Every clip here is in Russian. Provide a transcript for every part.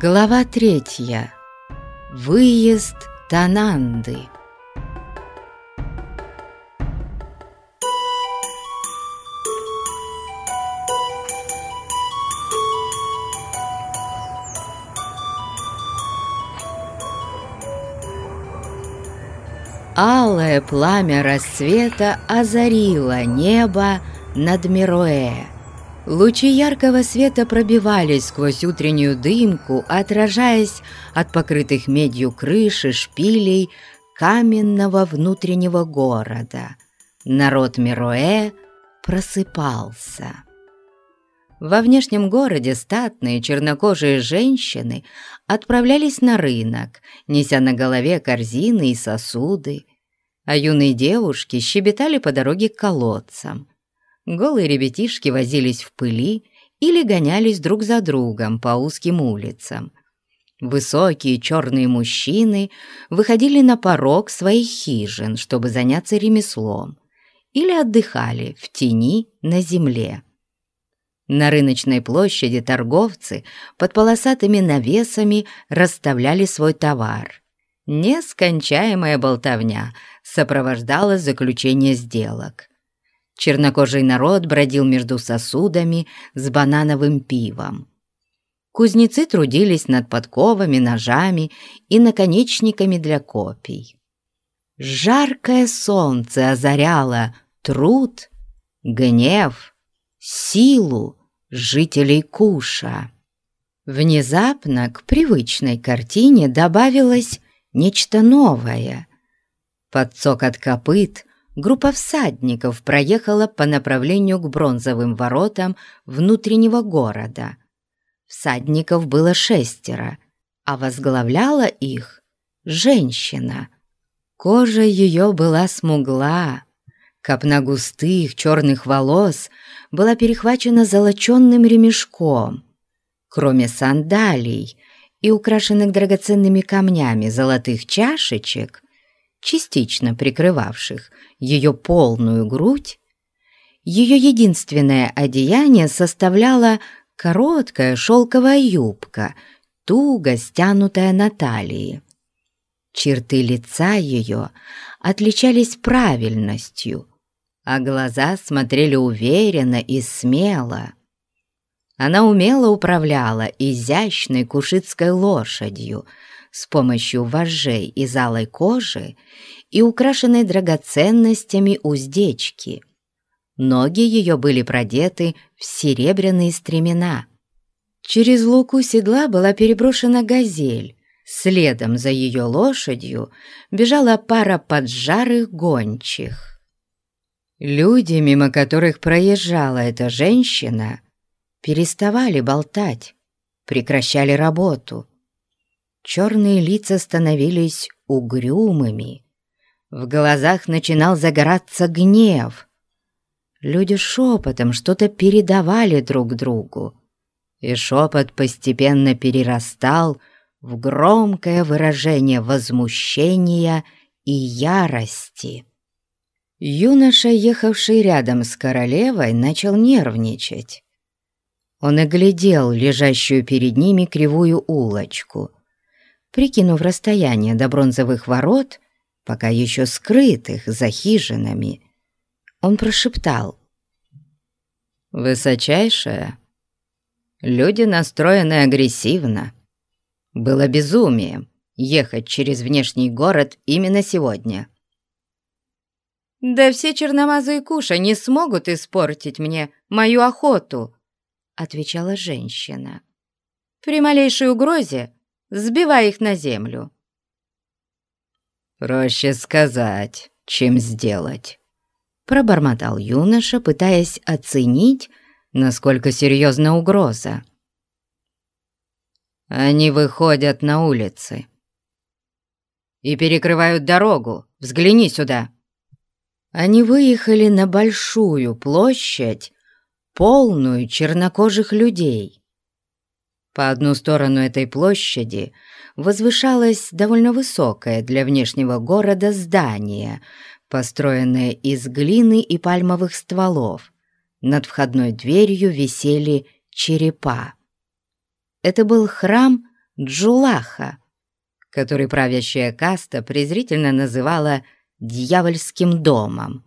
Глава третья. Выезд Тананды. Алое пламя рассвета озарило небо над Мироэ. Лучи яркого света пробивались сквозь утреннюю дымку, отражаясь от покрытых медью крыши шпилей каменного внутреннего города. Народ Мироэ просыпался. Во внешнем городе статные чернокожие женщины отправлялись на рынок, неся на голове корзины и сосуды, а юные девушки щебетали по дороге к колодцам. Голые ребятишки возились в пыли или гонялись друг за другом по узким улицам. Высокие черные мужчины выходили на порог своих хижин, чтобы заняться ремеслом, или отдыхали в тени на земле. На рыночной площади торговцы под полосатыми навесами расставляли свой товар. Нескончаемая болтовня сопровождала заключение сделок. Чернокожий народ бродил между сосудами с банановым пивом. Кузнецы трудились над подковами, ножами и наконечниками для копий. Жаркое солнце озаряло труд, гнев, силу жителей Куша. Внезапно к привычной картине добавилось нечто новое. Под цокот копыт группа всадников проехала по направлению к бронзовым воротам внутреннего города. Всадников было шестеро, а возглавляла их женщина. Кожа ее была смугла, копна густых черных волос была перехвачена золоченным ремешком. Кроме сандалий и украшенных драгоценными камнями золотых чашечек, частично прикрывавших ее полную грудь, ее единственное одеяние составляла короткая шелковая юбка, туго стянутая на талии. Черты лица ее отличались правильностью, а глаза смотрели уверенно и смело. Она умело управляла изящной кушитской лошадью с помощью вожжей из алой кожи и украшенной драгоценностями уздечки. Ноги ее были продеты в серебряные стремена. Через луку седла была переброшена газель. Следом за ее лошадью бежала пара поджарых гончих. Люди, мимо которых проезжала эта женщина, переставали болтать, прекращали работу. Черные лица становились угрюмыми, в глазах начинал загораться гнев. Люди шепотом что-то передавали друг другу, и шепот постепенно перерастал в громкое выражение возмущения и ярости. Юноша, ехавший рядом с королевой, начал нервничать. Он оглядел лежащую перед ними кривую улочку. Прикинув расстояние до бронзовых ворот, пока еще скрытых за хижинами, он прошептал. «Высочайшая, люди настроены агрессивно. Было безумием ехать через внешний город именно сегодня». «Да все черномазые куша не смогут испортить мне мою охоту», — отвечала женщина. «При малейшей угрозе сбивай их на землю». «Проще сказать, чем сделать», — пробормотал юноша, пытаясь оценить, насколько серьезна угроза. «Они выходят на улицы и перекрывают дорогу. Взгляни сюда!» Они выехали на большую площадь, полную чернокожих людей. По одну сторону этой площади возвышалось довольно высокое для внешнего города здание, построенное из глины и пальмовых стволов. Над входной дверью висели черепа. Это был храм Джулаха, который правящая каста презрительно называла «дьявольским домом».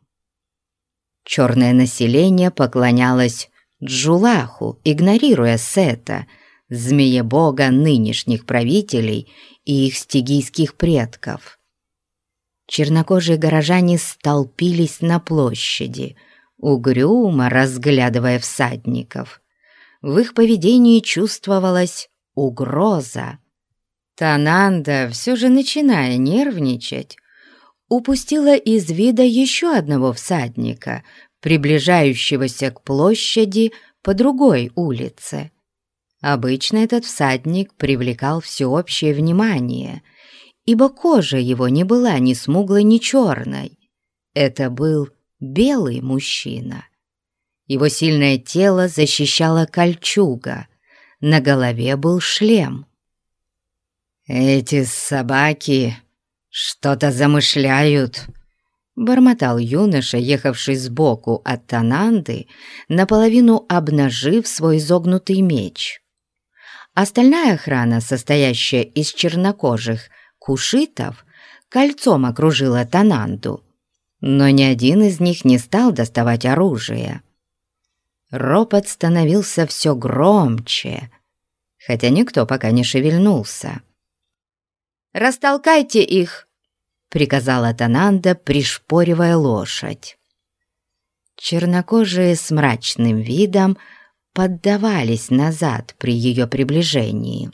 Черное население поклонялось Джулаху, игнорируя Сета, змеебога нынешних правителей и их стигийских предков. Чернокожие горожане столпились на площади, угрюмо разглядывая всадников. В их поведении чувствовалась угроза. Тананда, все же начиная нервничать, упустила из вида еще одного всадника, приближающегося к площади по другой улице. Обычно этот всадник привлекал всеобщее внимание, ибо кожа его не была ни смуглой, ни черной. Это был белый мужчина. Его сильное тело защищала кольчуга, на голове был шлем. «Эти собаки что-то замышляют», — бормотал юноша, ехавший сбоку от Тананды, наполовину обнажив свой изогнутый меч. Остальная охрана, состоящая из чернокожих кушитов, кольцом окружила Тананду, но ни один из них не стал доставать оружие. Ропот становился все громче, хотя никто пока не шевельнулся. «Растолкайте их!» — приказала Тананда, пришпоривая лошадь. Чернокожие с мрачным видом поддавались назад при ее приближении.